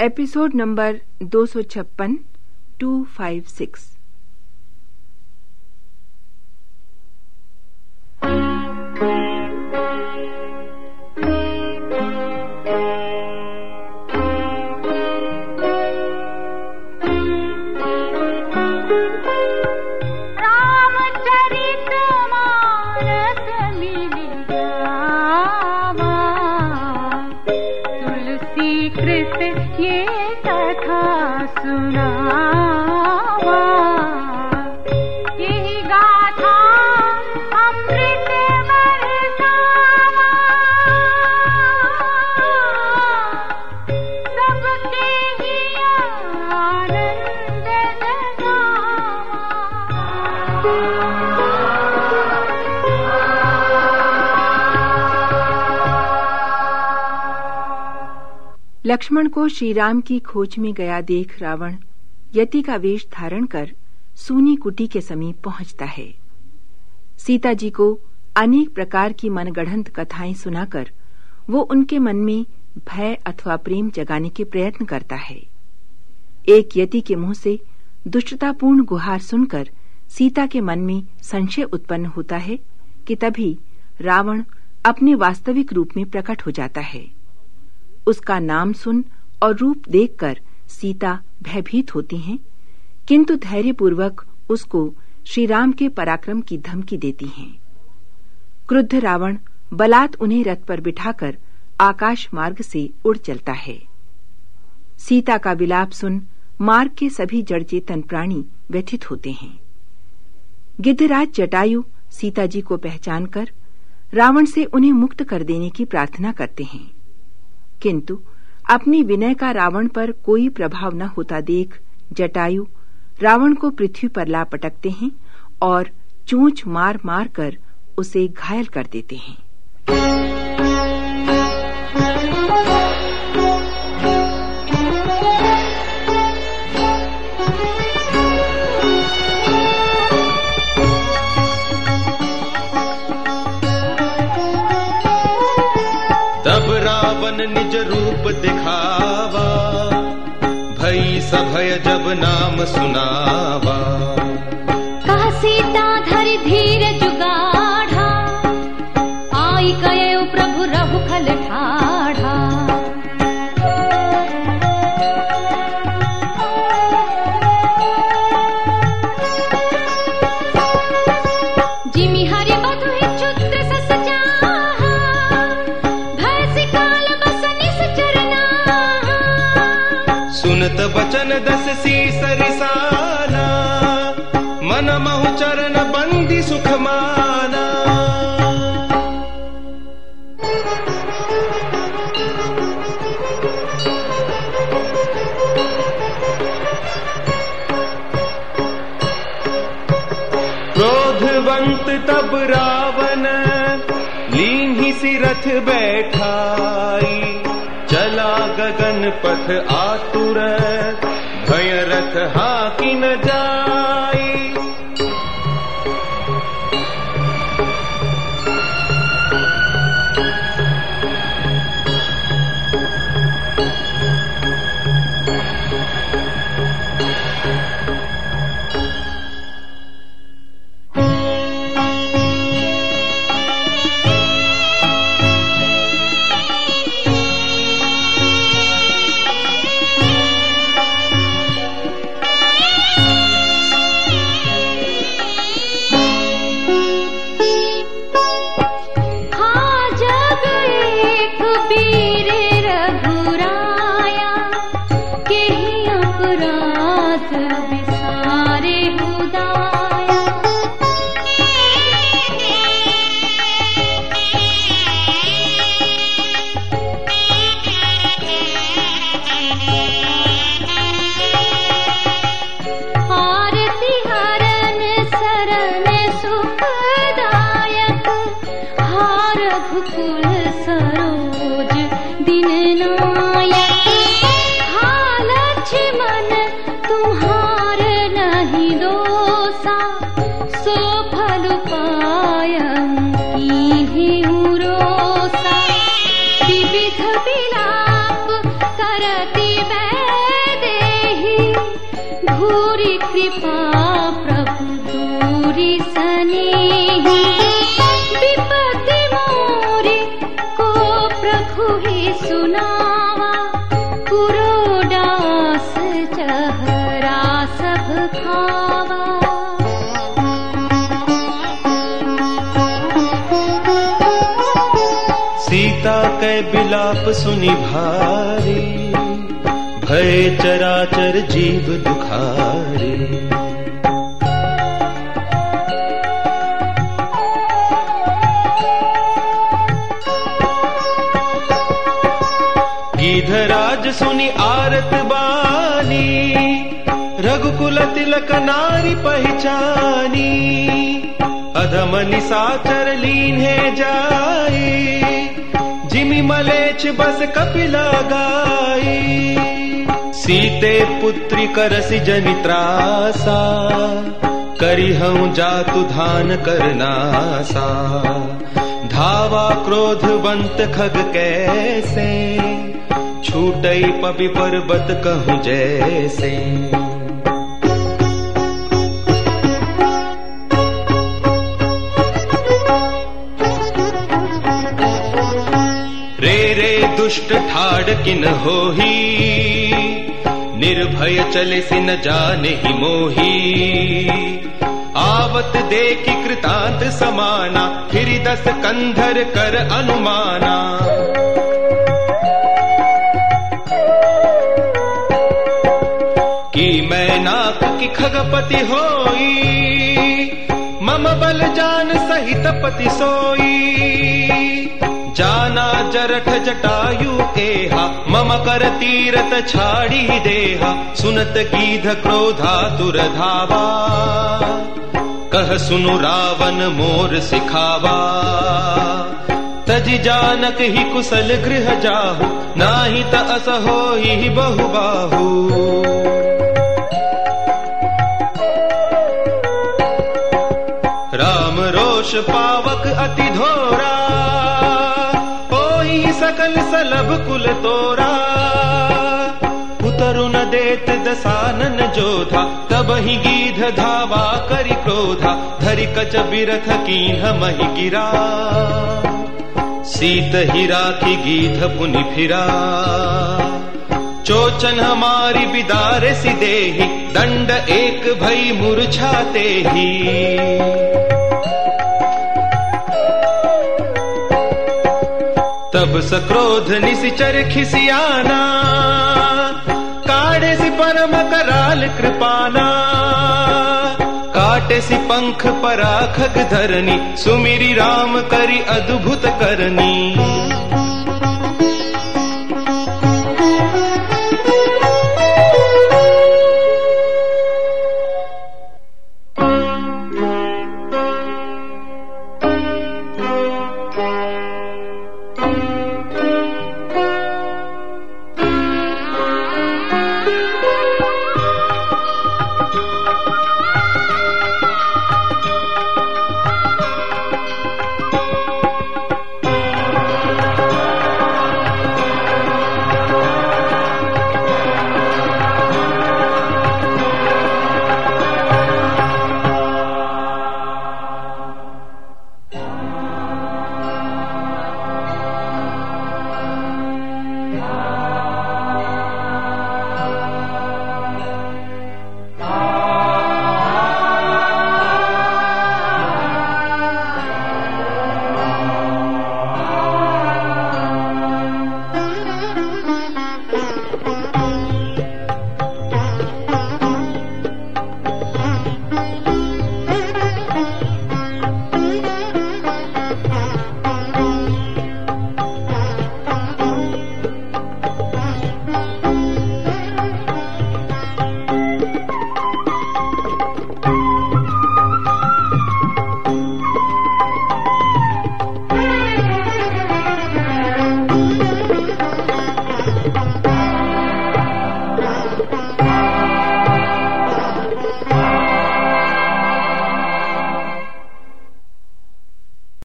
Episode number दो सौ छप्पन टू फाइव सिक्स लक्ष्मण को श्रीराम की खोज में गया देख रावण यति का वेश धारण कर सूनी कुटी के समीप पहुँचता है। सीता जी को अनेक प्रकार की मनगढ़ंत कथाएँ सुनाकर वो उनके मन में भय अथवा प्रेम जगाने के प्रयत्न करता है। एक यति के मुँह से दुष्टतापूर्ण गुहार सुनकर सीता के मन में संशय उत्पन्न होता है कि तभी रावण अपने वास्तविक रूप में प्रकट हो जाता है। उसका नाम सुन और रूप देखकर सीता भयभीत होती हैं, किंतु धैर्यपूर्वक उसको श्री राम के पराक्रम की धमकी देती हैं। क्रुद्ध रावण बलात् उन्हें रथ पर बिठाकर आकाश मार्ग से उड़ चलता है। सीता का विलाप सुन मार्ग के सभी जड़चेतन प्राणी व्यथित होते हैं। गिद्धराज जटायु सीता जी को पहचान कर रावण से उन्हें मुक्त कर देने की प्रार्थना करते हैं। किंतु अपनी विनय का रावण पर कोई प्रभाव न होता देख जटायु रावण को पृथ्वी पर ला पटकते हैं और चूंच मार मार कर उसे घायल कर देते हैं। रावण निज रूप दिखावा। भई सभय जब नाम सुनावा। कहा सीता धरि धीर जुगाढ़ा आई गए प्रभु रघु खल सुनत बचन दस शीस रिसाला मन महु चरण बंदी सुख माना क्रोधवंत तब रावण लीन्ही सी रथ बैठाई चला गगन पथ आतुर भय रथ हाकि न जाई सरोज दिन नायक हाल मन तुम्हार नहीं दोसा सो फल पायम की रोसा विविध विलाप करती चहरा सब खावा। सीता कै बिलाप सुनि भारी, भय चराचर जीव दुखारे। गीधराज सुनि आरत रघुकुल तिलक नारी पहचानी। अधम निसाचर लीन्हे जाए। जिमि मलेच बस कपिला गाई सीते पुत्री करसि जनित्रासा करी हूँ जातु धान करनासा धावा क्रोध बंत खग कैसे? छूटई पपि पर्वत कहूँ जैसे। दुष्ट ठाड़ किन होही? निर्भय चले से न जाने ही मोही। आवत देखी कृतांत समाना, फिर दस कंधर कर अनुमाना। कि मैं नाक की खगपति होई, मम बल जान सहित पति सोई। जाना जरठ जटायु केहा मम कर तीरथ छाड़ी देहा सुनत गीध क्रोधा तुर धावा। कह सुनु रावण मोर सिखावा। तज जानक ही कुशल गृह जाहु नाही त अस हो ही बहु बाहू। राम रोष पावक अति होई सकल सलभ कुल तोरा। उतरु न देत दसानन जोधा तब ही गीध धावा करि क्रोधा। धरि कच बिरथ कीन्ह महि गिरा। सीत ही राखी गीध पुनि फिरा। चोचन हमारी बिदार दंड एक भई मूर्छाते ही तब सक्रोध निसिचर खिसियाना काढ़े सी परम कराल कृपाना काटे सी पंख पराखग धरनी सुमिरी राम करी अद्भुत करनी Hallelujah.